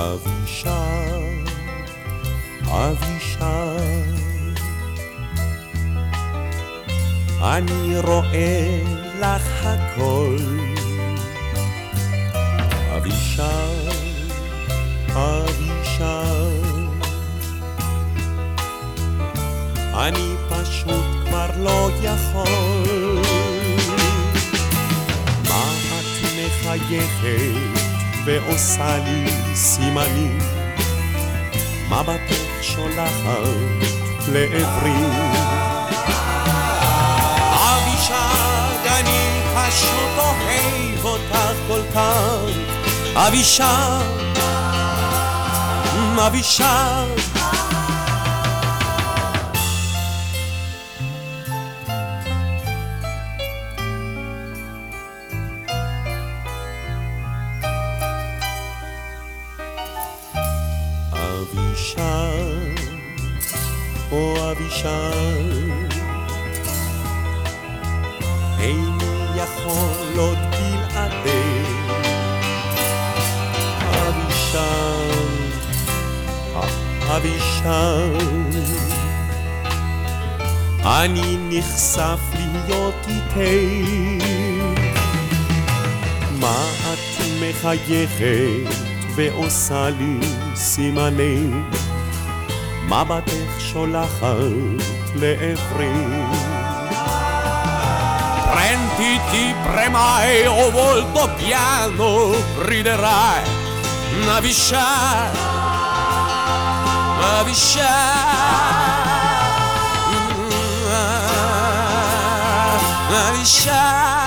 אבישי, אבישי, אני רואה לך הכל. אבישי, אבישי, אני פשוט כבר לא יכול. מה את מחייכת ועושה לי סימנים? מבטך שולחת לעברי. אבישג, אני פשוט אוהב אותך כל כך. אבישג, אבישג. אבישי, או אבישי, איני יכול עוד בלעדך. אבישי, אבישי, אני נחשף להיות איתך. מה את מחייכת ועושה לי סימני מבטך שולחת לעברי Prenditi, premai o volto piano, riderai, navisciai, navisciai, navisciai.